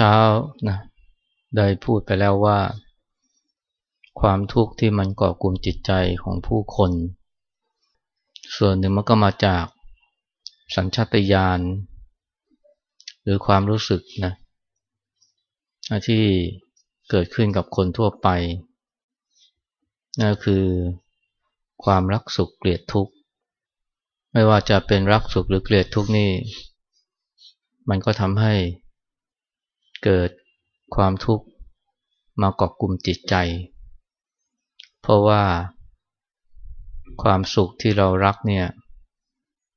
เช้านะได้พูดไปแล้วว่า ความทุกข์ที่มันก่อกลุ่มจิตใจของผู้คน ส่วนหนึ่งมันก็มาจากสัญชาตญาณหรือความรู้สึกนะที่เกิดขึ้นกับคนทั่วไปนั่นคือความรักสุขเกลียดทุกข์ ไม่ว่าจะเป็นรักสุขหรือเกลียดทุกข์นี่ มันก็ทำให้ เกิดความทุกข์มาเกาะกลุ่มจิตใจ เพราะว่าความสุขที่เรารักเนี่ย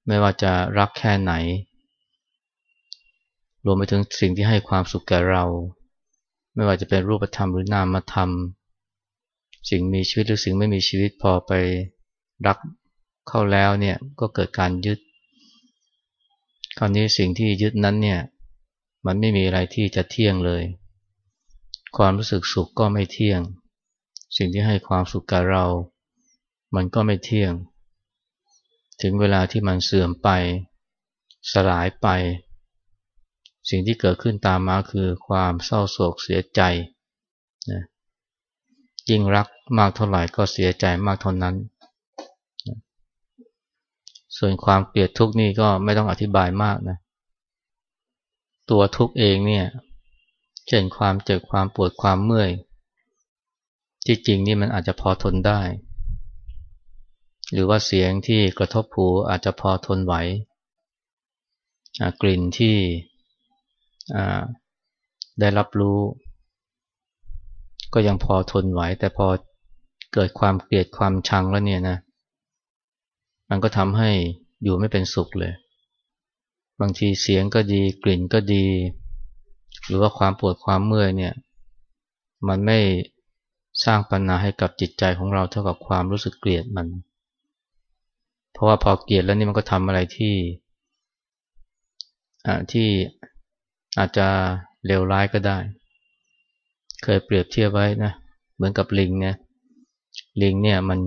ไม่ว่าจะรักแค่ไหน รวมไปถึงสิ่งที่ให้ความสุขแก่เรา ไม่ว่าจะเป็นรูปธรรมหรือนามธรรมสิ่งมีชีวิตหรือสิ่งไม่มีชีวิตพอไปรักเข้าแล้วเนี่ยก็เกิดการยึด คราวนี้สิ่งที่ยึดนั้นเนี่ย มันไม่มีอะไรที่จะเที่ยงเลย ความรู้สึกสุขก็ไม่เที่ยง สิ่งที่ให้ความสุขกับเรา มันก็ไม่เที่ยง ถึงเวลาที่มันเสื่อมไป สลายไป สิ่งที่เกิดขึ้นตามมาคือความเศร้าโศกเสียใจนะยิ่งรักมากเท่าไหร่ก็เสียใจมากเท่านั้น ส่วนความเกลียดทุกข์นี่ก็ไม่ต้องอธิบายมากนะ ตัวทุกข์เองเนี่ยเช่นความเจ็บความปวดความเมื่อยที่จริงนี่มันอาจจะพอทนได้ หรือว่าเสียงที่กระทบหูอาจจะพอทนไหวกลิ่นที่ได้รับรู้ ก็ยังพอทนไหว แต่พอเกิดความเกลียดความชังแล้วเนี่ยนะ มันก็ทำให้อยู่ไม่เป็นสุขเลย บางทีเสียงก็ดีกลิ่นก็ดี หรือว่าความปวดความเมื่อยเนี่ยมันไม่สร้างปัญหาให้กับจิตใจของเราเท่ากับความรู้สึกเกลียดมัน เพราะว่าพอเกลียดแล้วนี่มันก็ทำอะไรที่ที่อาจจะเลวร้ายก็ได้ เคยเปรียบเทียบไว้นะ เหมือนกับลิงเนี่ยลิงเนี่ยมัน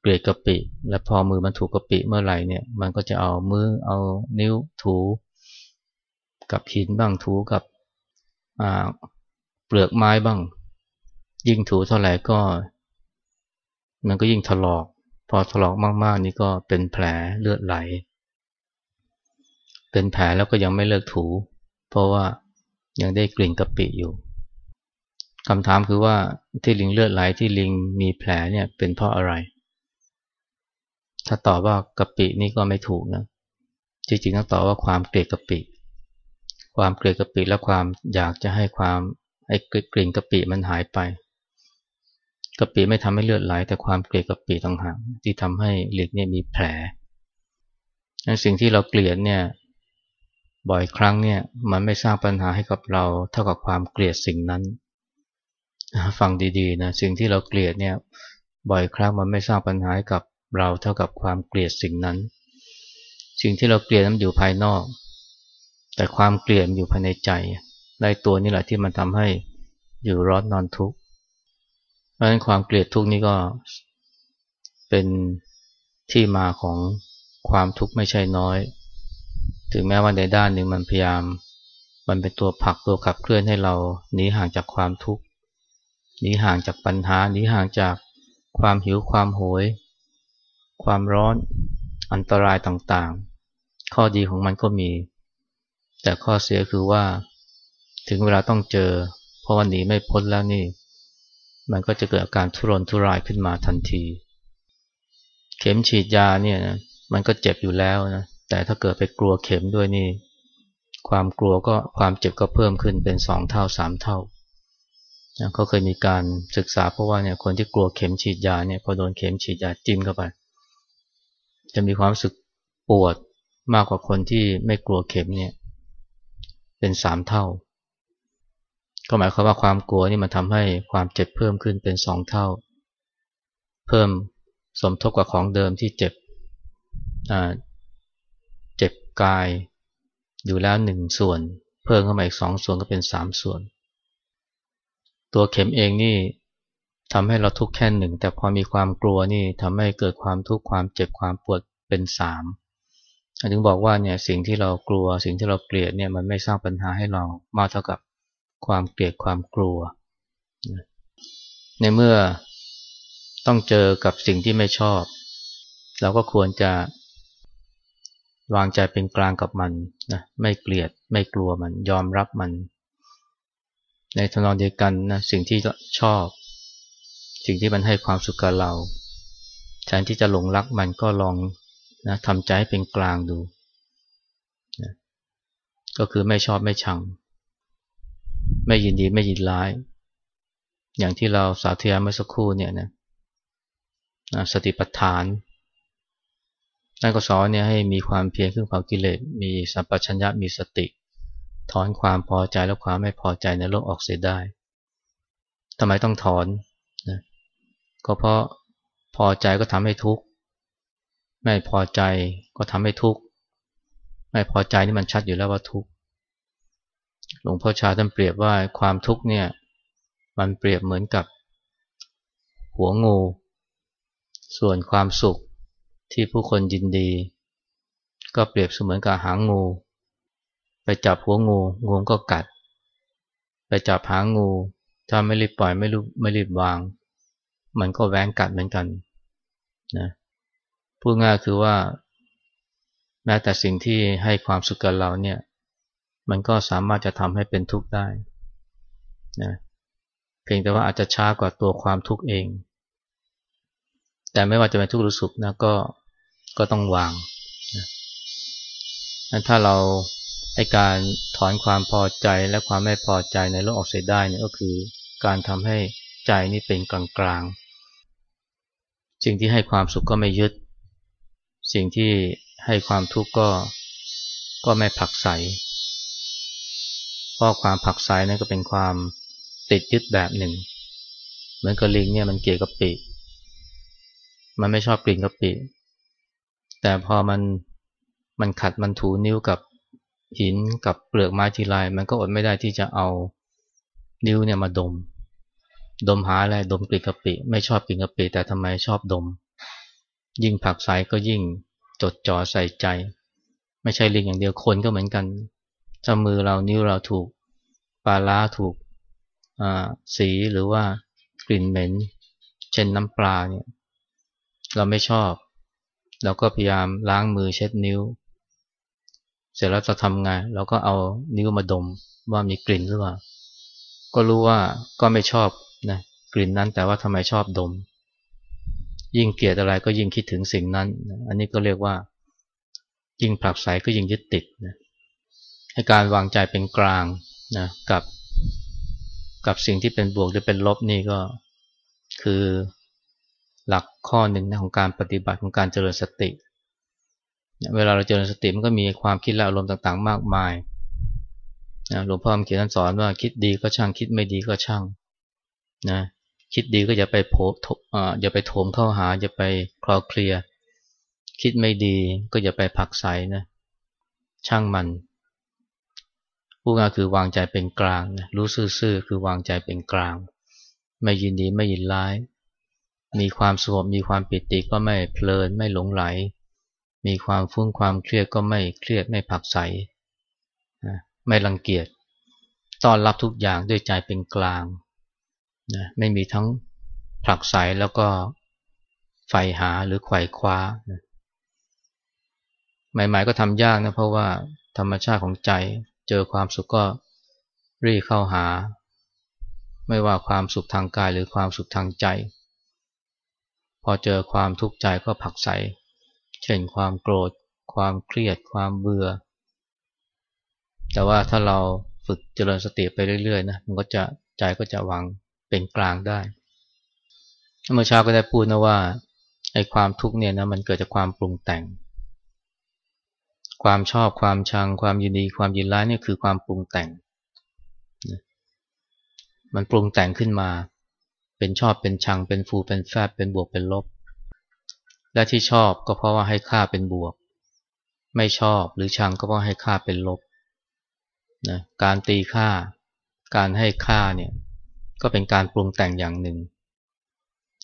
เกลียดกะปิ และพอมือมันถูกกะปิเมื่อไหร่เนี่ยมันก็จะเอามือเอานิ้วถูกับหินบ้างถูกับเปลือกไม้บ้าง ยิ่งถูเท่าไหร่ก็ มันก็ยิ่งถลอก พอถลอกมากๆนี่ก็เป็นแผลเลือดไหล เป็นแผลแล้วก็ยังไม่เลิกถู เพราะว่ายังได้กลิ่นกะปิอยู่คำถามคือว่าที่ลิงเลือดไหลที่ลิงมีแผลเนี่ยเป็นเพราะอะไร ถ้าตอบว่ากะปินี่ก็ไม่ถูกนะ จริงๆต้องตอบว่าความเกลียดกะปิ ความเกลียดกะปิและความอยากจะให้ความไอ้กลิ่นกะปิมันหายไปกะปิไม่ทำให้เลือดไหล แต่ความเกลียดกะปิต่างหากที่ทำให้เลือดเนี่ยมีแผลสิ่งที่เราเกลียดเนี่ยบ่อยครั้งเนี่ยมันไม่สร้างปัญหาให้กับเราเท่ากับความเกลียดสิ่งนั้น ฟังดีๆนะสิ่งที่เราเกลียดเนี่ยบ่อยครั้งมันไม่สร้างปัญหาให้กับ เราเท่ากับความเกลียดสิ่งนั้น สิ่งที่เราเกลียดนั้นอยู่ภายนอก แต่ความเกลียดอยู่ภายในใจในตัวนี่แหละที่มันทำให้อยู่ร้อนนอนทุกข์เพราะฉะนั้นความเกลียดทุกข์นี้ก็เป็นที่มาของความทุกข์ไม่ใช่น้อย ถึงแม้ว่าในด้านหนึ่งมันพยายาม มันเป็นตัวผลักตัวขับเคลื่อนให้เราหนีห่างจากความทุกข์หนีห่างจากปัญหาหนีห่างจากความหิวความโหย ความร้อนอันตรายต่างๆ ข้อดีของมันก็มี แต่ข้อเสียคือว่า ถึงเวลาต้องเจอ เพราะวันหนีไม่พ้นแล้วนี่ มันก็จะเกิดอาการทุรนทุรายขึ้นมาทันที เข็มฉีดยาเนี่ยนะมันก็เจ็บอยู่แล้วนะแต่ถ้าเกิดไปกลัวเข็มด้วยนี่ ความกลัวก็ความเจ็บก็เพิ่มขึ้นเป็นสองเท่าสามเท่าเขาเคยมีการศึกษาเพราะว่าเนี่ยคนที่กลัวเข็มฉีดยาเนี่ยพอโดนเข็มฉีดยาจิ้มเข้าไป จะมีความรู้สึกปวดมากกว่าคนที่ไม่กลัวเข็มเนี่ย เป็นสามเท่า ก็หมายความว่าความกลัวนี่มันทำให้ความเจ็บเพิ่มขึ้นเป็นสองเท่า เพิ่มสมทบกับของเดิมที่เจ็บเจ็บกายอยู่แล้วหนึ่งส่วน เพิ่มเข้ามาอีกสองส่วนก็เป็นสามส่วน ตัวเข็มเองนี่ ทำให้เราทุกข์แค่หนึ่ง แต่พอมีความกลัวนี่ทำให้เกิดความทุกข์ความเจ็บความปวดเป็นสามถึงบอกว่าเนี่ยสิ่งที่เรากลัวสิ่งที่เราเกลียดเนี่ยมันไม่สร้างปัญหาให้เรามากเท่ากับความเกลียดความกลัว ในเมื่อต้องเจอกับสิ่งที่ไม่ชอบ เราก็ควรจะวางใจเป็นกลางกับมันนะไม่เกลียดไม่กลัวมันยอมรับมัน ในทนองเดียวกันนะสิ่งที่ชอบ สิ่งที่มันให้ความสุขกับเราแทนที่จะหลงรักมันก็ลองนะทำใจให้เป็นกลางดูนะก็คือไม่ชอบไม่ชัง ไม่ยินดีไม่ยินร้าย อย่างที่เราสาธยายเมื่อสักครู่เนี่ยนะสติปัฏฐานนั่นก็สอนเนี่ยให้มีความเพียรขึ้นเผากิเลสมีสัมปชัญญะมีสติ ถอนความพอใจและความไม่พอใจในโลกออกเสียได้ทำไมต้องถอน ก็เพราะพอใจก็ทำให้ทุกข์ ไม่พอใจก็ทำให้ทุกข์ ไม่พอใจนี่มันชัดอยู่แล้วว่าทุกข์ หลวงพ่อชาท่านเปรียบว่าความทุกข์เนี่ย มันเปรียบเหมือนกับ หัวงู ส่วนความสุขที่ผู้คนยินดี ก็เปรียบเสมือนกับหางงู ไปจับหัวงู งูก็กัด ไปจับหางงู ถ้าไม่รีบปล่อยไม่รู้ไม่รีบวาง มันก็แหวงกัดเหมือนกันนะพูดง่ายคือว่า แม้แต่สิ่งที่ให้ความสุขกับเราเนี่ย มันก็สามารถจะทำให้เป็นทุกข์ได้นะเพียงแต่ว่าอาจจะช้ากว่าตัวความทุกข์เอง แต่ไม่ว่าจะเป็นทุกข์หรือสุขนะก็ก็ต้องวางนะถ้าเราให้การถอนความพอใจและความไม่พอใจในโลกออกเสียได้เนี่ยก็คือการทำให้ใจนี่เป็นกลางกลาง สิ่งที่ให้ความสุขก็ไม่ยึด สิ่งที่ให้ความทุกข์ก็ก็ไม่ผักใสเพราะความผักใสนั่นก็เป็นความติดยึดแบบหนึ่ง เหมือนกับลิงเนี่ยมันเกลียดกะปิมันไม่ชอบกลิ่นกะปิแต่พอมันมันขัดมันถูนิ้วกับหินกับเปลือกไม้ทีไรมันก็อดไม่ได้ที่จะเอานิ้วเนี่ยมาดม ดมหาอะไรดมกลิ่นกะปิ ไม่ชอบกลิ่นกะปิแต่ทำไมชอบดม ยิ่งผักใสก็ยิ่งจดจ่อใส่ใจ ไม่ใช่ลิงอย่างเดียวคนก็เหมือนกันถ้ามือเรานิ้วเราถูกปลาล้าถูกสีหรือว่ากลิ่นเหม็น เช่นน้ำปลาเนี่ยเราไม่ชอบ เราก็พยายามล้างมือเช็ดนิ้ว เสร็จแล้วจะทำไงเราก็เอานิ้วมาดมว่ามีกลิ่นหรือเปล่าก็รู้ว่าก็ไม่ชอบ นะกลิ่นนั้นแต่ว่าทำไมชอบดม ยิ่งเกลียดอะไรก็ยิ่งคิดถึงสิ่งนั้น อันนี้ก็เรียกว่า ยิ่งผลักไสก็ยิ่งยึดติดนะให้การวางใจเป็นกลางนะกับกับสิ่งที่เป็นบวกหรือเป็นลบนี่ก็คือหลักข้อหนึ่งนะของการปฏิบัติของการเจริญสติ เวลาเราเจริญสติมันก็มีความคิดและอารมณ์ต่างๆ มากมายหลวงพ่อเขียนสอนว่าคิดดีก็ช่างคิดไม่ดีก็ช่าง นะคิดดีก็อย่าไปโผอย่าไปโถมเข้าหาอย่าไปคลอเคลีย คิดไม่ดีก็อย่าไปผักใสนะช่างมันผู้งานคือวางใจเป็นกลางนะรู้ซื่อๆคือวางใจเป็นกลาง ไม่ยินดีไม่ยินร้าย มีความสงบมีความปิติก็ไม่เพลินไม่หลงไหล มีความฟุ้งความเครียดก็ไม่เครียดไม่ผักใสไม่รังเกียจต้อนรับทุกอย่างด้วยใจเป็นกลาง นะไม่มีทั้งผลักใสแล้วก็ใฝ่หาหรือไขว่คว้านะใหม่ๆก็ทำยากนะเพราะว่าธรรมชาติของใจเจอความสุขก็รีเข้าหา ไม่ว่าความสุขทางกายหรือความสุขทางใจ พอเจอความทุกข์ใจก็ผักใสเช่นความโกรธ ความเครียด ความเบื่อ แต่ว่าถ้าเราฝึกเจริญสติไปเรื่อยๆนะมันก็จะใจก็จะวาง เป็นกลางได้ เมื่อเช้าก็ได้พูดนะว่าไอ้ความทุกข์เนี่ยนะมันเกิดจากความปรุงแต่ง ความชอบความชัง ความยินดี ความยินร้ายเนี่ยคือความปรุงแต่ง มันปรุงแต่งขึ้นมา เป็นชอบเป็นชัง เป็นฟูเป็นแฟบเป็นบวกเป็นลบ และที่ชอบก็เพราะว่าให้ค่าเป็นบวก ไม่ชอบหรือชังก็เพราะให้ค่าเป็นลบนะการตีค่า การให้ค่าเนี่ย ก็เป็นการปรุงแต่งอย่างหนึ่ง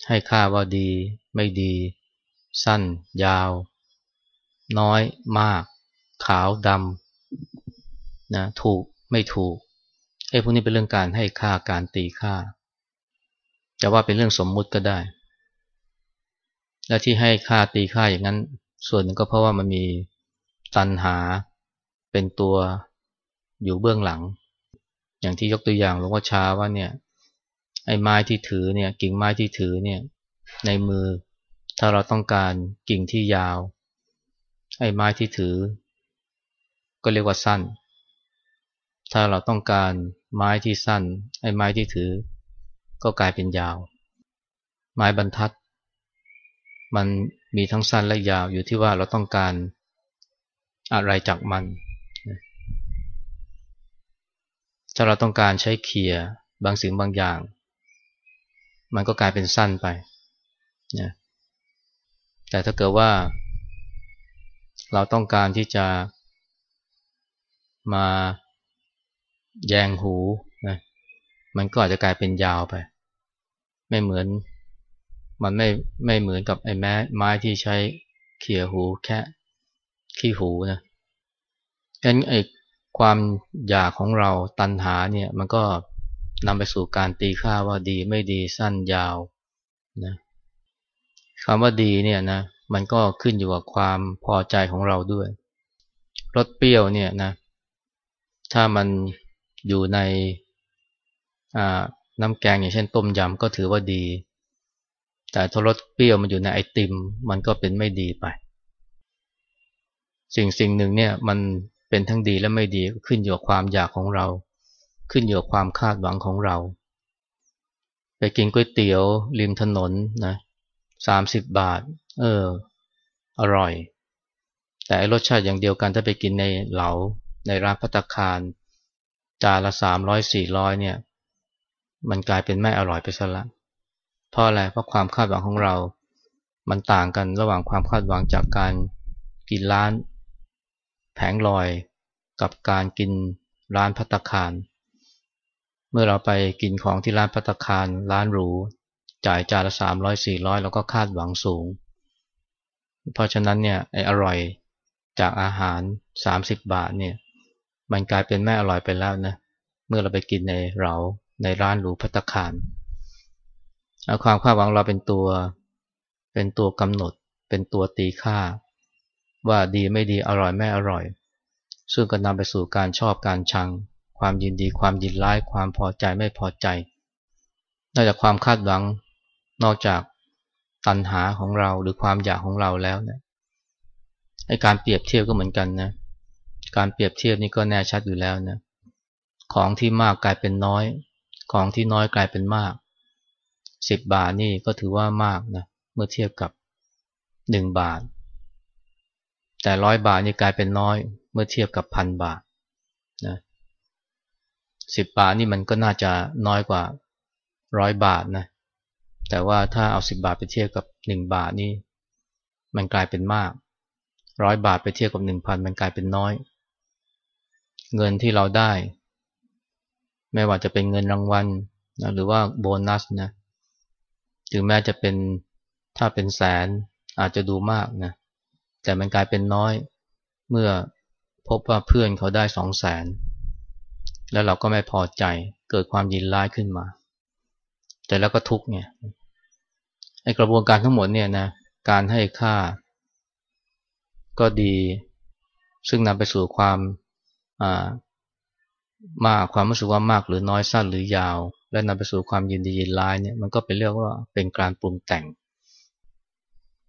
ให้ค่าว่าดี ไม่ดี สั้น ยาว น้อย มาก ขาวดำนะถูกไม่ถูกไอ้พวกนี้เป็นเรื่องการให้ค่าการตีค่าจะว่าเป็นเรื่องสมมุติก็ได้ และที่ให้ค่าตีค่าอย่างนั้น ส่วนหนึ่งก็เพราะว่ามันมีตันหาเป็นตัวอยู่เบื้องหลัง อย่างที่ยกตัวอย่างหลวงพ่อชาว่าเนี่ย ไอ้ไม้ที่ถือเนี่ยกิ่งไม้ที่ถือเนี่ยในมือ ถ้าเราต้องการกิ่งที่ยาว ไอ้ไม้ที่ถือ ก็เรียกว่าสั้น ถ้าเราต้องการไม้ที่สั้น ไอ้ไม้ที่ถือ ก็กลายเป็นยาว ไม้บรรทัด มันมีทั้งสั้นและยาวอยู่ที่ว่าเราต้องการอะไรจากมัน ถ้าเราต้องการใช้เขี่ยบางสิ่งบางอย่าง มันก็กลายเป็นสั้นไปนะแต่ถ้าเกิดว่า เราต้องการที่จะมาแยงหูนะมันก็อาจจะกลายเป็นยาวไป ไม่เหมือนมันไม่ไม่เหมือนกับไอ้แม้ไม้ที่ใช้เขี่ยหูแค่ขี้หูนะงั้นไอ้ความอยากของเราตันหาเนี่ยมันก็ นำไปสู่การตีค่าว่าดีไม่ดีสั้นยาวนะคำว่าดีเนี่ยนะมันก็ขึ้นอยู่กับความพอใจของเราด้วยรสเปรี้ยวเนี่ยนะถ้ามันอยู่ในน้ำแกงอย่างเช่นต้มยำก็ถือว่าดี แต่ถ้ารสเปรี้ยวมันอยู่ในไอติม มันก็เป็นไม่ดีไป สิ่งสิ่งหนึ่งเนี่ยมันเป็นทั้งดีและไม่ดีขึ้นอยู่กับความอยากของเรา ขึ้นอยู่กับความคาดหวังของเรา ไปกินก๋วยเตี๋ยวริมถนนนะสามสิบบาท เออ อร่อย แต่รสชาติอย่างเดียวกันถ้าไปกินในเหลาในร้านพัตคาร จานละสามร้อยสี่ร้อยเนี่ย มันกลายเป็นไม่อร่อยไปซะละเพราะอะไรเพราะความคาดหวังของเรา มันต่างกันระหว่างความคาดหวังจากการกินร้าน แผงลอยกับการกินร้านพัตคาร เมื่อเราไปกินของที่ร้านพัตคารร้านหรู จ่ายจานละสามร้อยสี่ร้อยเราก็คาดหวังสูง เพราะฉะนั้นเนี่ยไอ้อร่อยจากอาหารสามสิบบาทเนี่ยมันกลายเป็นไม่อร่อยไปแล้วนะเมื่อเราไปกินในเราในร้านหรูพัตคารเอาความคาดหวังเราเป็นตัว เป็นตัวกำหนด เป็นตัวตีค่า ว่าดีไม่ดีอร่อยไม่อร่อย ซึ่งก็นำไปสู่การชอบการชัง ความยินดี ความยินร้าย ความพอใจไม่พอใจ นอกจากความคาดหวัง นอกจากตัณหาของเราหรือความอยากของเราแล้วเนี่ยไอการเปรียบเทียบก็เหมือนกันนะ การเปรียบเทียบนี่ก็แน่ชัดอยู่แล้วนะ ของที่มากกลายเป็นน้อย ของที่น้อยกลายเป็นมากสิบบาทนี่ก็ถือว่ามากนะ เมื่อเทียบกับหนึ่งบาท แต่ร้อยบาทนี่กลายเป็นน้อย เมื่อเทียบกับพันบาทนะ สิบบาทนี่มันก็น่าจะน้อยกว่าร้อยบาทนะแต่ว่าถ้าเอาสิบบาทไปเทียบกับหนึ่งบาทนี่มันกลายเป็นมากร้อยบาทไปเทียบกับหนึ่งพันมันกลายเป็นน้อย เงินที่เราได้ ไม่ว่าจะเป็นเงินรางวัลนะหรือว่าโบนัสนะถึงแม้จะเป็นถ้าเป็นแสนอาจจะดูมากนะแต่มันกลายเป็นน้อยเมื่อพบว่าเพื่อนเขาได้สองแสน แล้วเราก็ไม่พอใจเกิดความยินร้ายขึ้นมา แต่แล้วก็ทุกเนี่ยไอกระบวนการทั้งหมดเนี่ยนะการให้ค่า ก็ดี ซึ่งนำไปสู่ความมากความรู้สึกว่ามากหรือน้อยสั้นหรือยาว และนำไปสู่ความยินดียินร้ายเนี่ยมันก็เป็นเรื่องว่าเป็นการปรุงแต่ง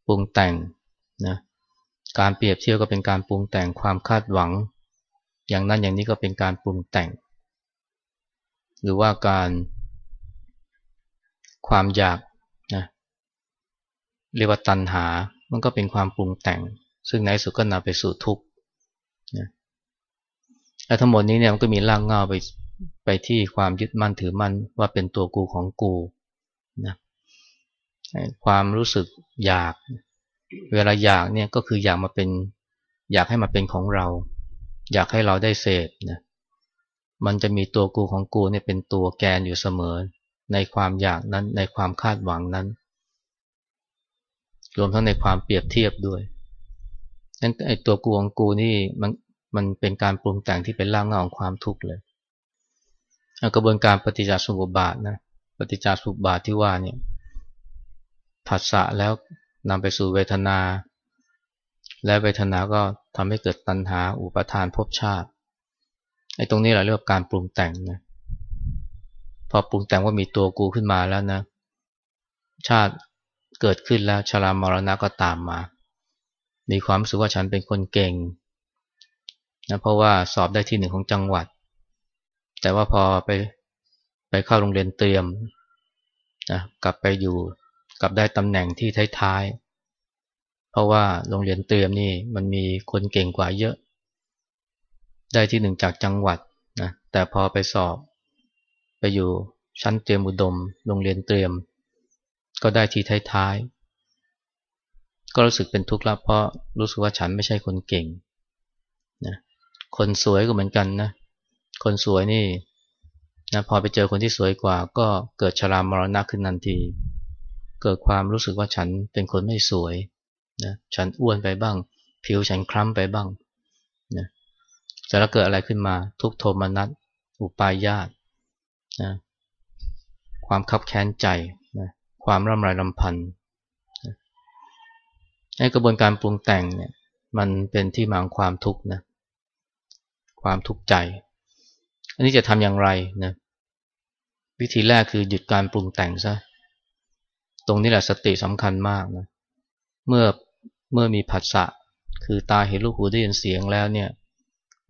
ปรุงแต่งนะการเปรียบเทียบก็เป็นการปรุงแต่งความคาดหวัง อย่างนั้นอย่างนี้ก็เป็นการปรุงแต่ง หรือว่าการความอยากนะเรียกว่าตัณหา มันก็เป็นความปรุงแต่ง ซึ่งในสุดก็นำไปสู่ทุกข์นะและทั้งหมดนี้เนี่ยมันก็มีรากเงาไปไปที่ความยึดมั่นถือมั่นว่าเป็นตัวกูของกูนะความรู้สึกอยาก เวลาอยากเนี่ยก็คืออยากมาเป็น อยากให้มาเป็นของเรา อยากให้เราได้เสพนะ มันจะมีตัวกูของกูเนี่ยเป็นตัวแกนอยู่เสมอ ในความอยากนั้นในความคาดหวังนั้น รวมทั้งในความเปรียบเทียบด้วยนั้นไอ้ตัวกูของกูนี่มันมันเป็นการปรุงแต่งที่เป็นร่างเงาของความทุกข์เลยกระบวนการปฏิจจสมุปบาทนะปฏิจจสมุปบาทที่ว่าเนี่ยผัสสะแล้วนำไปสู่เวทนา และเวทนาก็ทำให้เกิดตัณหาอุปทานภพชาติ ไอ้ตรงนี้เราเรียกว่าการปรุงแต่งนะพอปรุงแต่งว่ามีตัวกูขึ้นมาแล้วนะ ชาติเกิดขึ้นแล้วชรามรณะก็ตามมา มีความรู้สึกว่าฉันเป็นคนเก่งนะเพราะว่าสอบได้ที่หนึ่งของจังหวัด แต่ว่าพอไปไปเข้าโรงเรียนเตรียมนะกลับไปอยู่กลับได้ตำแหน่งที่ท้ายๆ เพราะว่าโรงเรียนเตรียมนี่มันมีคนเก่งกว่าเยอะ ได้ที่หนึ่งจากจังหวัดนะแต่พอไปสอบ ไปอยู่ชั้นเตรียมอุดม โรงเรียนเตรียม ก็ได้ทีท้ายๆ ก็รู้สึกเป็นทุกข์ละเพราะรู้สึกว่าฉันไม่ใช่คนเก่งนะคนสวยก็เหมือนกันนะ คนสวยนี่นะพอไปเจอคนที่สวยกว่า ก็เกิดชรามรณะขึ้นทันที เกิดความรู้สึกว่าฉันเป็นคนไม่สวยนะฉันอ้วนไปบ้าง ผิวฉันคล้ำไปบ้างนะ จะแล้วเกิดอะไรขึ้นมา ทุกโทมนัสอุปายาตนะความคับแค้นใจนะความร่ำไรลำพันธ์ให้กระบวนการปรุงแต่งเนี่ยมันเป็นที่มาของความทุกข์นะความทุกข์ใจ อันนี้จะทำอย่างไรนะวิธีแรกคือหยุดการปรุงแต่งซะตรงนี้แหละสติสำคัญมากนะเมื่อเมื่อมีผัสสะคือตาเห็นรูปหูได้ยินเสียงแล้วเนี่ย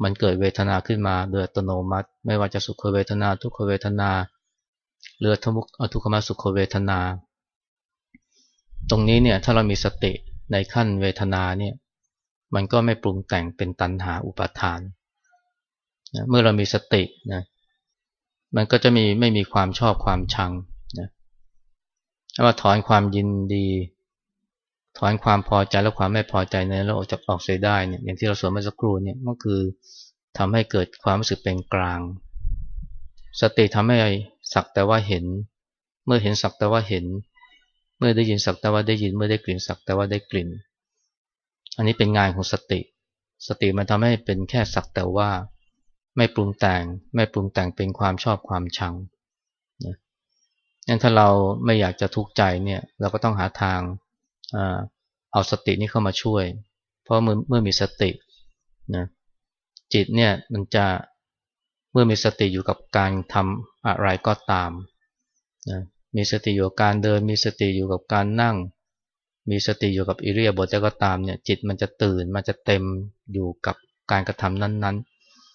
มันเกิดเวทนาขึ้นมาโดยอัตโนมัติ ไม่ว่าจะสุขเวทนา ทุกขเวทนาหรือทุกทุกขมสุขเวทนา ตรงนี้เนี่ยถ้าเรามีสติในขั้นเวทนาเนี่ยมันก็ไม่ปรุงแต่งเป็นตัณหาอุปาทานนะเมื่อเรามีสตินะมันก็จะมีไม่มีความชอบความชังนะว่าถอนความยินดี ถอนความพอใจและความไม่พอใจในโลกจากออกเสียได้เนี่ยอย่างที่เราสวนเมื่อสักครู่เนี่ยก็คือทำให้เกิดความรู้สึกเป็นกลาง สติทำให้สักแต่ว่าเห็น เมื่อเห็นสักแต่ว่าเห็น เมื่อได้ยินสักแต่ว่าได้ยิน เมื่อได้กลิ่นสักแต่ว่าได้กลิ่น อันนี้เป็นงานของสติ สติมันทำให้เป็นแค่สักแต่ว่าไม่ปรุงแต่ง ไม่ปรุงแต่งเป็นความชอบความชังนะงั้นถ้าเราไม่อยากจะทุกข์ใจเนี่ยเราก็ต้องหาทาง เอาสตินี้เข้ามาช่วย เพราะเมื่อเมื่อมีสตินะจิตเนี่ยมันจะเมื่อมีสติอยู่กับการทำอะไรก็ตามนะมีสติอยู่กับการเดิน มีสติอยู่กับการนั่ง มีสติอยู่กับอิเรียบทก็ตามเนี่ยจิตมันจะตื่นมันจะเต็มอยู่กับการกระทำนั้น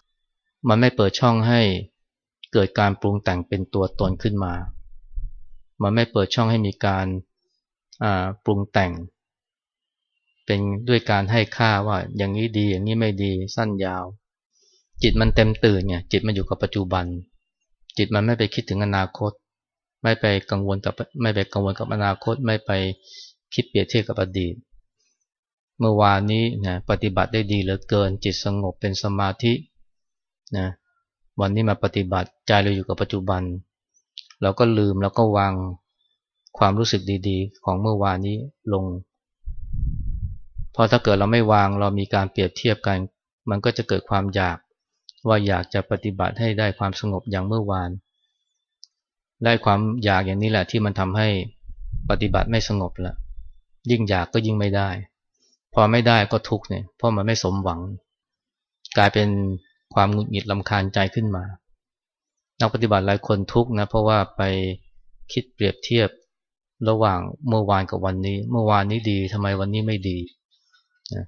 ๆ มันไม่เปิดช่องให้เกิดการปรุงแต่งเป็นตัวตนขึ้นมา มันไม่เปิดช่องให้มีการ ปรุงแต่ง เป็นด้วยการให้ค่าว่าอย่างนี้ดีอย่างนี้ไม่ดีสั้นยาว จิตมันเต็มตื่นไงจิตมันอยู่กับปัจจุบัน จิตมันไม่ไปคิดถึงอนาคต ไม่ไปกังวลกับไม่ไปกังวลกับอนาคต ไม่ไปคิดเปรียบเทียบกับอดีต เมื่อวานนี้นะปฏิบัติได้ดีเหลือเกิน จิตสงบเป็นสมาธินะวันนี้มาปฏิบัติใจเราอยู่กับปัจจุบัน เราก็ลืมแล้วก็วาง ความรู้สึกดีๆ ของเมื่อวานนี้ลง พอถ้าเกิดเราไม่วางเรามีการเปรียบเทียบกัน มันก็จะเกิดความอยากว่าอยากจะปฏิบัติให้ได้ความสงบอย่างเมื่อวาน ได้ความอยากอย่างนี้แหละที่มันทำให้ปฏิบัติไม่สงบละยิ่งอยากก็ยิ่งไม่ได้ พอไม่ได้ก็ทุกข์เนี่ยเพราะมันไม่สมหวัง กลายเป็นความหงุดหงิดลำคาญใจขึ้นมา นักปฏิบัติหลายคนทุกข์นะเพราะว่าไปคิดเปรียบเทียบ ระหว่างเมื่อวานกับวันนี้ เมื่อวานนี้ดีทำไมวันนี้ไม่ดีนะ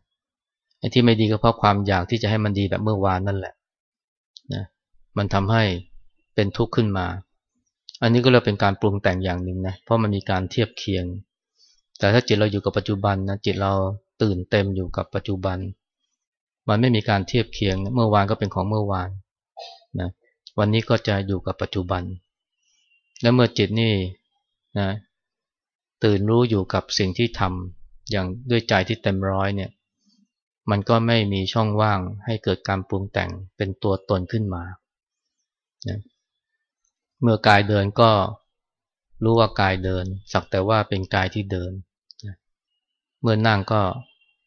ไอ้ที่ไม่ดีก็เพราะความอยากที่จะให้มันดีแบบเมื่อวานนั่นแหละนะมันทำให้เป็นทุกข์ขึ้นมา อันนี้ก็เลยเป็นการปรุงแต่งอย่างหนึ่งนะเพราะมันมีการเทียบเคียง แต่ถ้าจิตเราอยู่กับปัจจุบันนะจิตเราตื่นเต็มอยู่กับปัจจุบัน มันไม่มีการเทียบเคียง เมื่อวานก็เป็นของเมื่อวานนะวันนี้ก็จะอยู่กับปัจจุบัน และเมื่อจิตนี่นะ ตื่นรู้อยู่กับสิ่งที่ทำอย่างด้วยใจที่เต็มร้อยเนี่ยมันก็ไม่มีช่องว่างให้เกิดการปรุงแต่งเป็นตัวตนขึ้นมาเมื่อกายเดินก็รู้ว่ากายเดิน สักแต่ว่าเป็นกายที่เดินเมื่อนั่งก็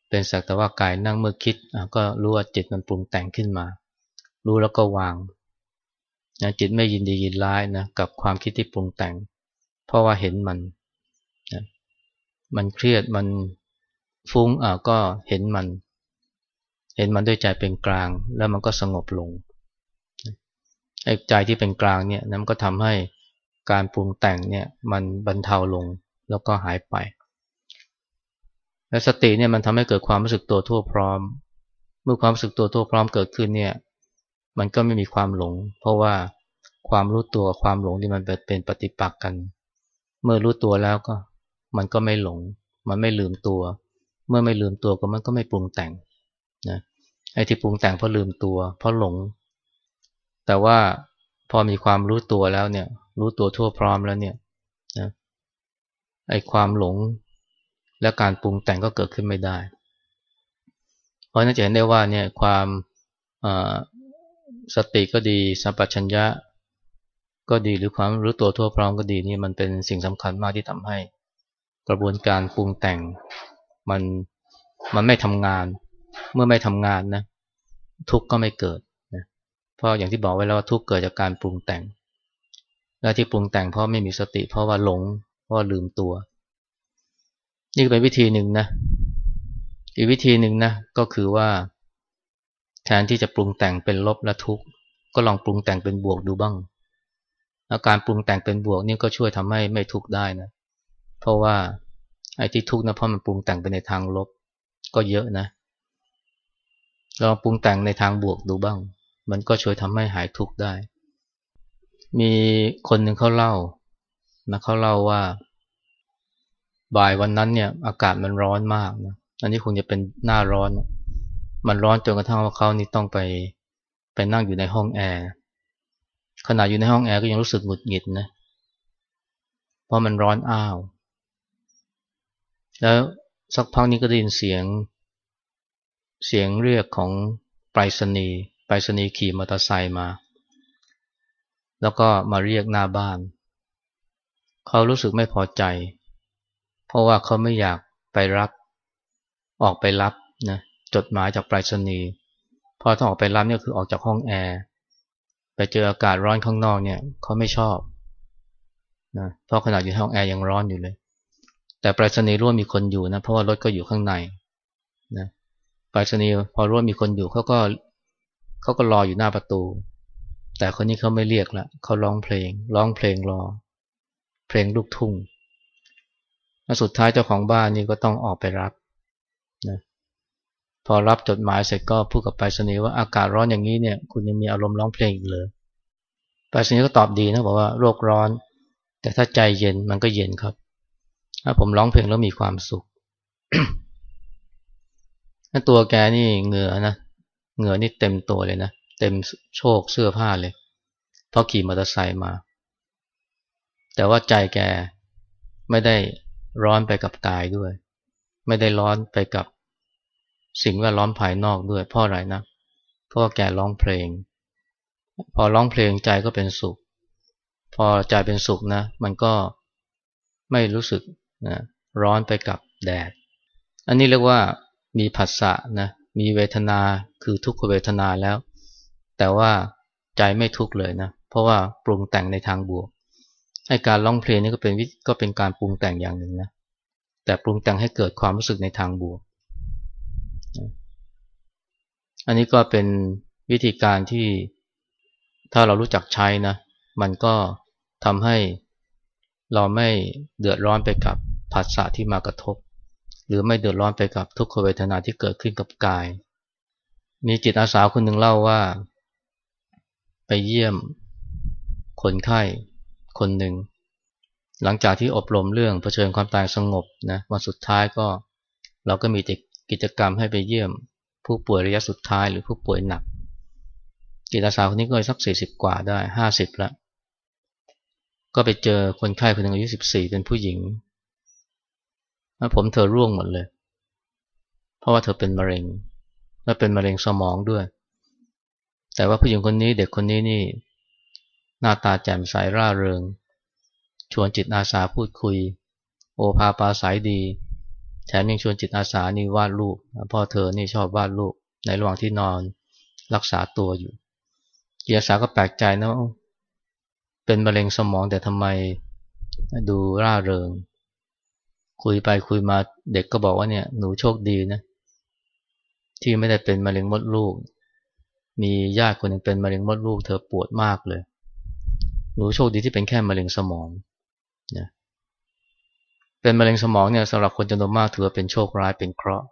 เป็นสักแต่ว่ากายนั่งเมื่อคิดก็รู้ว่าจิตมันปรุงแต่งขึ้นมา รู้แล้วก็วางนะจิตไม่ยินดียินร้ายนะกับความคิดที่ปรุงแต่ง เพราะว่าเห็นมัน มันเครียดมันฟุ้งอ่าก็เห็นมัน เห็นมันด้วยใจเป็นกลาง แล้วมันก็สงบลงไอ้ใจที่เป็นกลางเนี่ยนั้นก็ทำให้การปรุงแต่งเนี่ยมันบรรเทาลงแล้วก็หายไป และสติเนี่ยมันทำให้เกิดความรู้สึกตัวทั่วพร้อม เมื่อความรู้สึกตัวทั่วพร้อมเกิดขึ้นเนี่ยมันก็ไม่มีความหลง เพราะว่าความรู้ตัวความหลงที่มันเป็นปฏิปักษ์กัน เมื่อรู้ตัวแล้วก็ มันก็ไม่หลง มันไม่ลืมตัว เมื่อไม่ลืมตัวก็มันก็ไม่ปรุงแต่งนะไอ้ที่ปรุงแต่งเพราะลืมตัว เพราะหลง แต่ว่าพอมีความรู้ตัวแล้วเนี่ย รู้ตัวทั่วพร้อมแล้วเนี่ยนะไอ้ความหลงและการปรุงแต่งก็เกิดขึ้นไม่ได้ เพราะนั่นจะเห็นได้ว่าเนี่ยความสติก็ดีสัมปชัญญะก็ดีหรือความรู้ตัวทั่วพร้อมก็ดีนี่มันเป็นสิ่งสำคัญมากที่ทำให้ กระบวนการปรุงแต่งมันมันไม่ทำงาน เมื่อไม่ทำงานนะทุกข์ก็ไม่เกิดนะเพราะอย่างที่บอกไว้แล้วว่าทุกข์เกิดจากการปรุงแต่ง และที่ปรุงแต่งเพราะไม่มีสติ เพราะว่าหลง เพราะลืมตัว นี่เป็นวิธีหนึ่งนะ อีกวิธีหนึ่งนะก็คือว่า แทนที่จะปรุงแต่งเป็นลบและทุกข์ก็ลองปรุงแต่งเป็นบวกดูบ้างอาการปรุงแต่งเป็นบวกนี่ก็ช่วยทำให้ไม่ทุกข์ได้นะ เพราะว่าไอ้ที่ทุกข์นะเพราะมันปรุงแต่งไปในทางลบ ก็เยอะนะลองปรุงแต่งในทางบวกดูบ้าง มันก็ช่วยทำให้หายทุกข์ได้ มีคนหนึ่งเขาเล่านะเขาเล่าว่า บ่ายวันนั้นเนี่ยอากาศมันร้อนมากนะอันนี้คงจะเป็นหน้าร้อน มันร้อนจนกระทั่งว่าเขานี่ต้องไปไปนั่งอยู่ในห้องแอร์ขณะอยู่ในห้องแอร์ก็ยังรู้สึกหงุดหงิดนะ เพราะมันร้อนอ้าว แล้วสักพักนี้ก็ได้ยินเสียง เสียงเรียกของไปรษณีย์ไปรษณีย์ขี่มอเตอร์ไซค์มา แล้วก็มาเรียกหน้าบ้าน เขารู้สึกไม่พอใจ เพราะว่าเขาไม่อยากไปรับ ออกไปรับนะจดหมายจากไปรษณีย์พอต้องออกไปรับเนี่ยคือออกจากห้องแอร์ไปเจออากาศร้อนข้างนอกเนี่ยเขาไม่ชอบนะเพราะขนาดอยู่ห้องแอร์ยังร้อนอยู่เลย แต่ไปรษณีย์รู้ว่ามีคนอยู่นะเพราะว่ารถก็อยู่ข้างในนะไปรษณีย์พอรู้ว่ามีคนอยู่เขาก็เขาก็รออยู่หน้าประตู แต่คนนี้เขาไม่เรียกละเขาร้องเพลง ร้องเพลงรอ เพลงลูกทุ่งแล้วสุดท้ายเจ้าของบ้านนี่ก็ต้องออกไปรับนะพอรับจดหมายเสร็จก็พูดกับไปรษณีย์ว่าอากาศร้อนอย่างนี้เนี่ย คุณยังมีอารมณ์ร้องเพลงอีกเลยไปรษณีย์ก็ตอบดีนะบอกว่าโรคร้อน แต่ถ้าใจเย็นมันก็เย็นครับ ถ้าผมร้องเพลงแล้วมีความสุขถ้าตัวแกนี่เหงื่อนะเหงื่อนี่เต็มตัวเลยนะเต็มโชคเสื้อผ้าเลยเพราะขี่มอเตอร์ไซค์มา แต่ว่าใจแกไม่ได้ร้อนไปกับกายด้วย ไม่ได้ร้อนไปกับสิ่งแวดล้อมภายนอกด้วยเพราะอะไรนะเพราะแกร้องเพลง พอร้องเพลงใจก็เป็นสุข พอใจเป็นสุขนะ มันก็ไม่รู้สึก นะร้อนไปกับแดด อันนี้เรียกว่ามีผัสสะนะมีเวทนาคือทุกขเวทนาแล้ว แต่ว่าใจไม่ทุกข์เลยนะเพราะว่าปรุงแต่งในทางบวกให้การร้องเพลงนี่ก็เป็นก็เป็นการปรุงแต่งอย่างหนึ่งนะแต่ปรุงแต่งให้เกิดความรู้สึกในทางบวก อันนี้ก็เป็นวิธีการที่ถ้าเรารู้จักใช้นะ มันก็ทำให้เราไม่เดือดร้อนไปกับ ผัสสะที่มากระทบ หรือไม่เดือดร้อนไปกับทุกขเวทนาที่เกิดขึ้นกับกาย มีจิตอาสาคนหนึ่งเล่าว่า ไปเยี่ยม คนไข้คนหนึ่ง หลังจากที่อบรมเรื่องเผชิญความตายสงบนะวันสุดท้ายก็เราก็มีกิจกรรมให้ไปเยี่ยม ผู้ป่วยระยะสุดท้ายหรือผู้ป่วยหนักจิตอาสาคนนี้ก็สักสี่สิบกว่าได้ห้าสิบแล้วก็ไปเจอคนไข้คนหนึ่งอายุสิบสี่เป็นผู้หญิง ผมเธอร่วงหมดเลย เพราะว่าเธอเป็นมะเร็ง และเป็นมะเร็งสมองด้วย แต่ว่าผู้หญิงคนนี้เด็กคนนี้นี่ หน้าตาแจ่มใสร่าเริง ชวนจิตอาสาพูดคุย โอภาปาสายดี แถมยังชวนจิตอาสานี่วาดรูปพ่อเธอนี่ชอบวาดรูปในระหว่างที่นอนรักษาตัวอยู่จิตอาสาก็แปลกใจนะเป็นมะเร็งสมองแต่ทำไมดูร่าเริง คุยไปคุยมาเด็กก็บอกว่าเนี่ยหนูโชคดีนะ ที่ไม่ได้เป็นมะเร็งมดลูก มีญาติคนหนึ่งเป็นมะเร็งมดลูก เธอปวดมากเลย หนูโชคดีที่เป็นแค่มะเร็งสมองนะเป็นมะเร็งสมองเนี่ยสำหรับคนจำนวนมากถือว่าเป็นโชคร้ายเป็นเคราะห์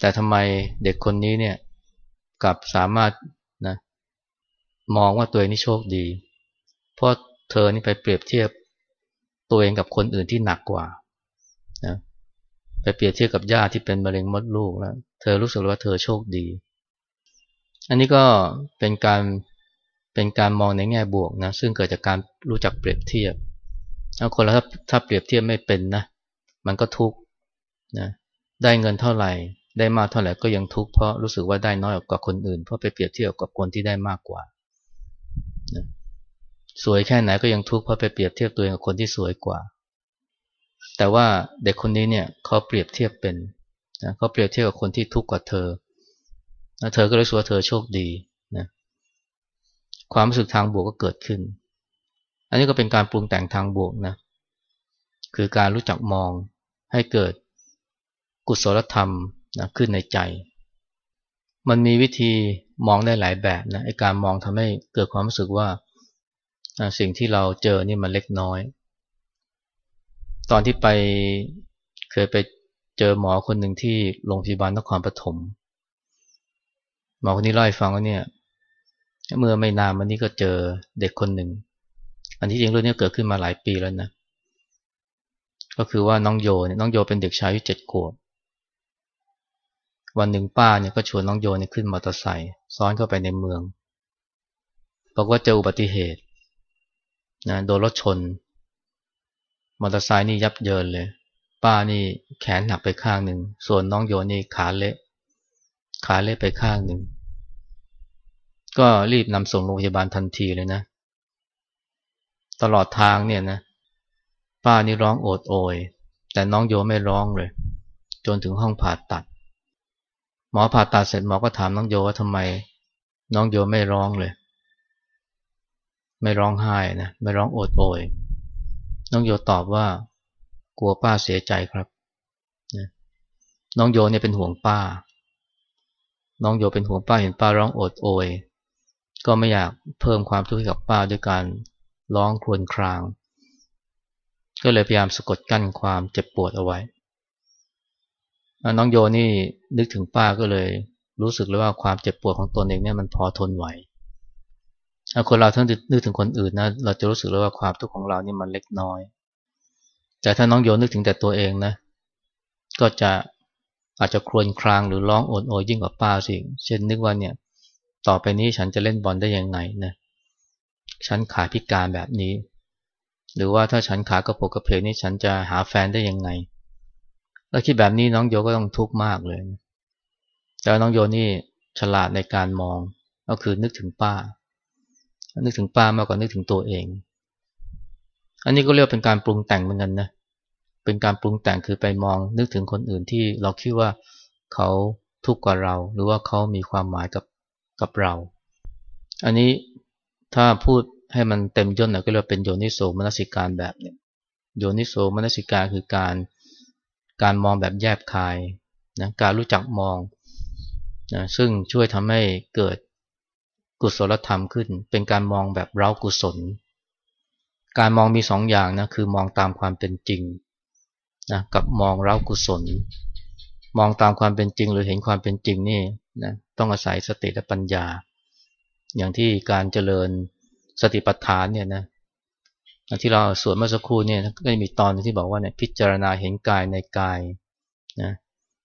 แต่ทำไมเด็กคนนี้เนี่ยกลับสามารถนะมองว่าตัวเองนี่โชคดี เพราะเธอนี่ไปเปรียบเทียบ ตัวเองกับคนอื่นที่หนักกว่านะไปเปรียบเทียบกับญาติที่เป็นมะเร็งมดลูกแล้ว เธอรู้สึกว่าเธอโชคดี อันนี้ก็เป็นการเป็นการมองในแง่บวกนะซึ่งเกิดจากการรู้จักเปรียบเทียบถ้าคนเราถ้าถ้าเปรียบเทียบไม่เป็นนะ มันก็ทุกข์นะได้เงินเท่าไหร่ ได้มากเท่าไหร่ก็ยังทุกข์เพราะรู้สึกว่าได้น้อยกว่าคนอื่น เพราะไปเปรียบเทียบกับคนที่ได้มากกว่านะ สวยแค่ไหนก็ยังทุกข์เพราะไปเปรียบเทียบตัวเองกับคนที่สวยกว่า แต่ว่าเด็กคนนี้เนี่ยเขาเปรียบเทียบเป็นนะเขาเปรียบเทียบกับคนที่ทุกข์กว่าเธอแล้วเธอก็เลยสูว่าเธอโชคดีนะความรู้สึกทางบวกก็เกิดขึ้น อันนี้ก็เป็นการปรุงแต่งทางบวกนะคือการรู้จักมองให้เกิดกุศลธรรมนะขึ้นในใจ มันมีวิธีมองได้หลายแบบนะไอการมองทำให้เกิดความรู้สึกว่า สิ่งที่เราเจอนี่มันเล็กน้อย ตอนที่ไปเคยไปเจอหมอคนหนึ่งที่โรงพยาบาลนครปฐมหมอคนนี้เล่าให้ฟังว่าเนี่ย เมื่อไม่นานมานี้ก็เจอเด็กคนหนึ่ง อันที่จริงเรื่องนี้เกิดขึ้นมาหลายปีแล้วนะ ก็คือว่าน้องโยเนี่ยน้องโยเป็นเด็กชายอายุเจ็ดขวบ วันหนึ่งป้าเนี่ยก็ชวนน้องโยเนี่ยขึ้นมอเตอร์ไซค์ซ้อนเข้าไปในเมืองบอกว่าเจออุบัติเหตุ นะโดนรถชน มอเตอร์ไซค์นี่ยับเยินเลย ป้านี่แขนหักไปข้างหนึ่ง ส่วนน้องโยนี่ขาเละ ขาเละไปข้างหนึ่ง ก็รีบนำส่งโรงพยาบาลทันทีเลยนะ ตลอดทางเนี่ยนะ ป้านี่ร้องโอดโอย แต่น้องโยไม่ร้องเลย จนถึงห้องผ่าตัด หมอผ่าตัดเสร็จหมอก็ถามน้องโยว่าทำไม น้องโยไม่ร้องเลย ไม่ร้องไห้นะไม่ร้องโอดโอยน้องโยตอบว่ากลัวป้าเสียใจครับน้องโยเนี่ยเป็นห่วงป้า น้องโยเป็นห่วงป้าเห็นป้าร้องโอดโอย ก็ไม่อยากเพิ่มความทุกข์ให้กับป้าด้วยการร้องครวญคราง ก็เลยพยายามสะกดกั้นความเจ็บปวดเอาไว้ น้องโยนี่นึกถึงป้าก็เลยรู้สึกเลยว่าความเจ็บปวดของตนเองเนี่ยมันพอทนไหว ถ้าคนเราทั้งนึกถึงคนอื่นนะเราจะรู้สึกเลยว่าความทุกข์ของเรานี่มันเล็กน้อย แต่ถ้าน้องโยนึกถึงแต่ตัวเองนะ ก็จะอาจจะครวญครางหรือร้องโอดโอยยิ่งกว่าป้าสิเช่นนึกว่าเนี่ย ต่อไปนี้ฉันจะเล่นบอลได้ยังไงนะฉันขาพิการแบบนี้ หรือว่าถ้าฉันขากระโปกกระเพกนี่ฉันจะหาแฟนได้ยังไงแล้วคิดแบบนี้น้องโยก็ต้องทุกข์มากเลย แต่น้องโยนี่ฉลาดในการมอง ก็คือนึกถึงป้า นึกถึงป้ามากกว่านึกถึงตัวเอง อันนี้ก็เรียกเป็นการปรุงแต่งเหมือนกันนะเป็นการปรุงแต่งคือไปมอง นึกถึงคนอื่นที่เราคิดว่าเขาทุกข์กว่าเรา หรือว่าเขามีความหมายกับกับเรา อันนี้ถ้าพูดให้มันเต็มย่นหน่อยก็เรียกเป็นโยนิโสมนสิการแบบเนี้โยนิโสมนสิการคือการการมองแบบแยบคายนะการรู้จักมองนะซึ่งช่วยทำให้เกิด กุศลธรรมขึ้น เป็นการมองแบบเร้ากุศล การมองมีสองอย่างนะคือมองตามความเป็นจริงนะกับมองเร้ากุศล มองตามความเป็นจริงหรือเห็นความเป็นจริงนี่นะต้องอาศัยสติและปัญญา อย่างที่การเจริญสติปัฏฐานเนี่ยนะที่เราสวดเมื่อสักครู่เนี่ยก็จะมีตอนที่บอกว่าเนี่ยพิจารณาเห็นกายในกายนะ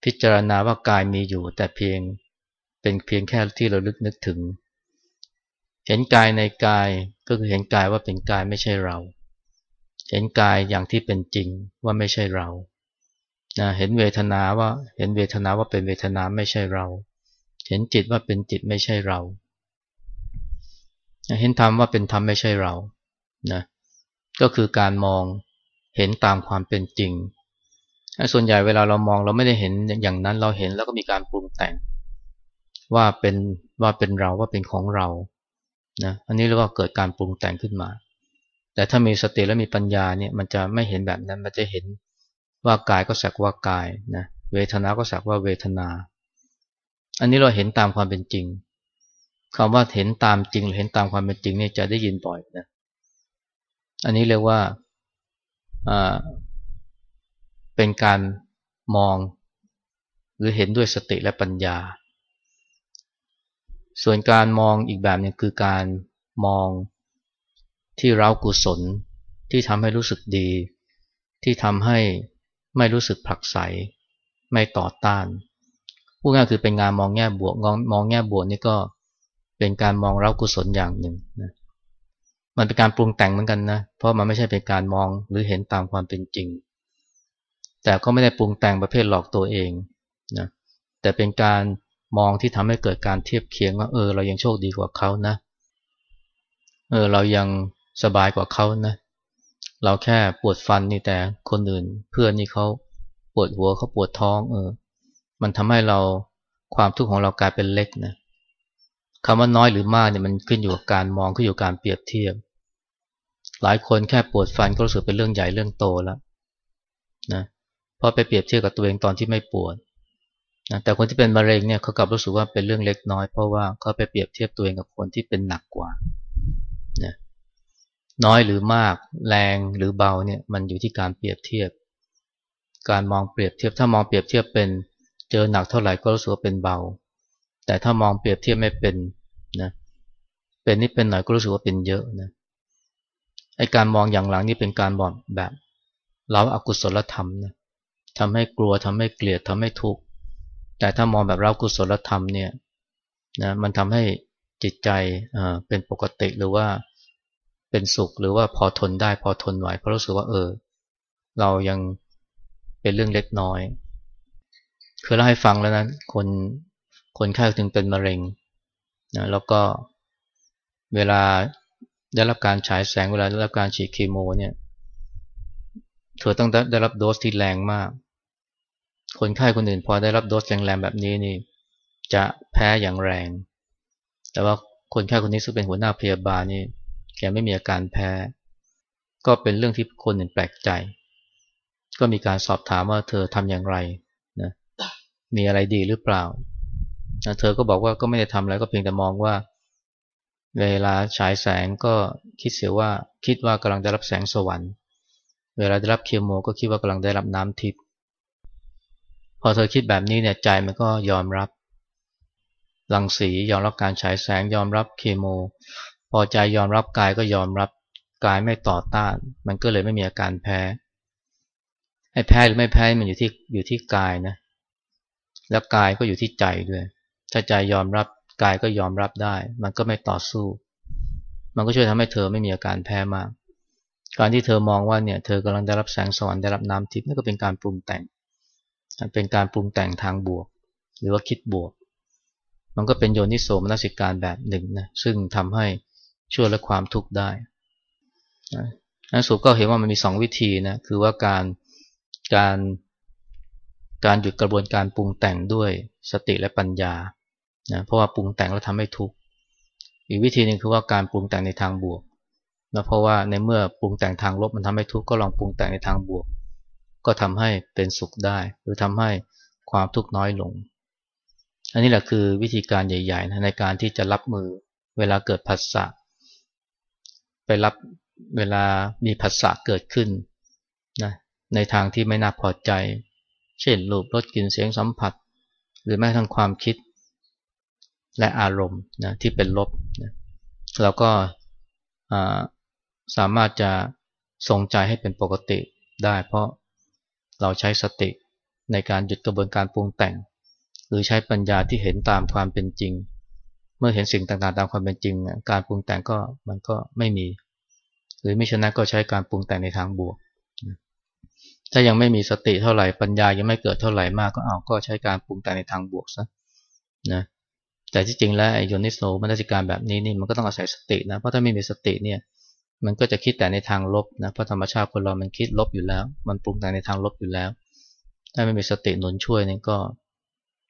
พิจารณาว่ากายมีอยู่ แต่เพียงเป็นเพียงแค่ที่เราลึกนึกถึง เห็นกายในกายก็คือเห็นกายว่าเป็นกายไม่ใช่เรา เห็นกายอย่างที่เป็นจริงว่าไม่ใช่เรานะเห็นเวทนาว่าเห็นเวทนาว่าเป็นเวทนาไม่ใช่เรา เห็นจิตว่าเป็นจิตไม่ใช่เรา เห็นธรรมว่าเป็นธรรมไม่ใช่เรานะก็คือการมองเห็นตามความเป็นจริง ส่วนใหญ่เวลาเรามองเราไม่ได้เห็นอย่างนั้นเราเห็นแล้วก็มีการปรุงแต่ง ว่าเป็นว่าเป็นเราว่าเป็นของเรา นะอันนี้เรียกว่าเกิดการปรุงแต่งขึ้นมา แต่ถ้ามีสติและมีปัญญาเนี่ยมันจะไม่เห็นแบบนั้นมันจะเห็นว่ากายก็สักว่ากายนะเวทนาก็สักว่าเวทนา อันนี้เราเห็นตามความเป็นจริงคำว่าเห็นตามจริงหรือเห็นตามความเป็นจริงเนี่ยจะได้ยินบ่อยนะอันนี้เรียกว่าเป็นการมอง หรือเห็นด้วยสติและปัญญา ส่วนการมองอีกแบบนึงคือการมองที่เรากุศลที่ทำให้รู้สึกดี ที่ทำให้ไม่รู้สึกผลักไสไม่ต่อต้านพูดง่ายคือเป็นงานมองแง่บวกมองแง่บวกนี่ก็เป็นการมองเรากุศลอย่างหนึ่งนะมันเป็นการปรุงแต่งเหมือนกันนะเพราะมันไม่ใช่เป็นการมองหรือเห็นตามความเป็นจริง แต่ก็ไม่ได้ปรุงแต่งประเภทหลอกตัวเองนะแต่เป็นการ มองที่ทำให้เกิดการเทียบเคียงว่าเออเรายังโชคดีกว่าเขานะ เออเรายังสบายกว่าเขานะ เราแค่ปวดฟันนี่แต่คนอื่น เพื่อนนี่เขาปวดหัวเขาปวดท้อง เออ มันทำให้เราความทุกข์ของเรากลายเป็นเล็กนะคำว่าน้อยหรือมากเนี่ยมันขึ้นอยู่กับการมองขึ้นอยู่การเปรียบเทียบ หลายคนแค่ปวดฟันก็รู้สึกเป็นเรื่องใหญ่เรื่องโตแล้วนะเพราะไปเปรียบเทียบกับตัวเองตอนที่ไม่ปวด นะแต่คนที่เป็นมะเร็งเนี่ยเขากลับรู้สึกว่าเป็นเรื่องเล็กน้อย เพราะว่าเขาไปเปรียบเทียบตัวเองกับคนที่เป็นหนักกว่านะน้อยหรือมากแรงหรือเบาเนี่ยมันอยู่ที่การเปรียบเทียบ การมองเปรียบเทียบถ้ามองเปรียบเทียบเป็นเจอหนักเท่าไหร่ก็รู้สึกว่าเป็นเบา แต่ถ้ามองเปรียบเทียบไม่เป็นนะเป็นนิดเป็นหน่อยก็รู้สึกว่าเป็นเยอะนะไอการมองอย่างหลังนี่เป็นการบอกแบบเราอากุศลธรรมนะทำให้กลัวทำให้เกลียดทำให้ทุกข์ แต่ถ้ามองแบบเรากุศลธรรมเนี่ยนะมันทำให้จิตใจเป็นปกติหรือว่าเป็นสุขหรือว่าพอทนได้พอทนไหวเพราะรู้สึกว่าเออ เรายังเป็นเรื่องเล็กน้อยคือเล่าให้ฟังแล้วนะคนคนไข้ถึงเป็นมะเร็งนะแล้วก็เวลาได้รับการฉายแสงเวลาได้รับการฉีดเคีโมเนี่ยเธอต้องได้รับโดสที่แรงมาก คนไข้คนอื่นพอได้รับโดสแรงๆแบบนี้นี่ จะแพ้อย่างแรง แต่ว่าคนไข้คนนี้ซึ่งเป็นหัวหน้าพยาบาลนี่แกไม่มีอาการแพ้ ก็เป็นเรื่องที่คนอื่นแปลกใจ ก็มีการสอบถามว่าเธอทำอย่างไรนะมีอะไรดีหรือเปล่านะเธอก็บอกว่าก็ไม่ได้ทำอะไรก็เพียงแต่มองว่า เวลาฉายแสงก็คิดเสียว่าคิดว่ากำลังได้รับแสงสวรรค์ เวลาได้รับเคมโมก็คิดว่ากำลังได้รับน้ำทิพย์ พอเธอคิดแบบนี้เนี่ยใจมันก็ยอมรับรังสียอมรับการฉายแสงยอมรับเคมพอใจยอมรับกายก็ยอมรับกายไม่ต่อต้าน มันก็เลยไม่มีอาการแพ้ไอ้แพ้หรือไม่แพ้มันอยู่ที่อยู่ที่กายนะ แล้วกายก็อยู่ที่ใจด้วย ถ้าใจยอมรับกายก็ยอมรับได้ มันก็ไม่ต่อสู้ มันก็ช่วยทำให้เธอไม่มีอาการแพ้มาก การที่เธอมองว่าเนี่ยเธอกำลังได้รับแสงสว่างได้รับน้ำทิพย์นี่นก็เป็นการปรุงแต่ง เป็นการปรุงแต่งทางบวก หรือว่าคิดบวก มันก็เป็นโยนิโสมนสิการแบบหนึ่งนะซึ่งทำให้ช่วยลดความทุกข์ได้นะสุก็เห็นว่ามันมีสองวิธีนะคือว่าการการการหยุดกระบวนการปรุงแต่งด้วยสติและปัญญานะเพราะว่าปรุงแต่งแล้วทำให้ทุกข์อีกวิธีหนึ่งคือว่าการปรุงแต่งในทางบวกนะเพราะว่าในเมื่อปรุงแต่งทางลบมันทำให้ทุกข์ก็ลองปรุงแต่งในทางบวก ก็ทำให้เป็นสุขได้ หรือทำให้ความทุกข์น้อยลง อันนี้แหละคือวิธีการใหญ่ๆนะในการที่จะรับมือเวลาเกิดผัสสะไปรับเวลามีผัสสะเกิดขึ้นนะในทางที่ไม่น่าพอใจ เช่นรูปรสกลิ่นเสียงสัมผัส หรือแม้ทั้งความคิดและอารมณ์นะที่เป็นลบนะเราก็สามารถจะทรงใจให้เป็นปกติได้เพราะ เราใช้สติในการหยุดกระบวนการปรุงแต่ง หรือใช้ปัญญาที่เห็นตามความเป็นจริง เมื่อเห็นสิ่งต่างๆตามความเป็นจริง การปรุงแต่งก็มันก็ไม่มี หรือไมิฉะนั้นก็ใช้การปรุงแต่งในทางบวก ถ้ายังไม่มีสติเท่าไหร่ปัญญายังไม่เกิดเท่าไหร่มากก็เอาก็ใช้การปรุงแต่งในทางบวกซะนะแต่ที่จริงแล้วไอโยนิโสมนสิการแบบนี้นี่มันก็ต้องอาศัยสตินะเพราะถ้าไม่มีสติเนี่ย มันก็จะคิดแต่ในทางลบนะเพราะธรรมชาติคนเรามันคิดลบอยู่แล้ว มันปรุงแต่งในทางลบอยู่แล้ว ถ้าไม่มีสติหนุนช่วยนี่ก็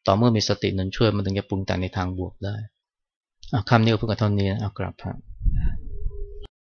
ต่อเมื่อมีสติหนุนช่วยมันถึงจะปรุงแต่งในทางบวกได้คำนี้ก็เพิ่งกับเท่านี้นะเอากลับคระ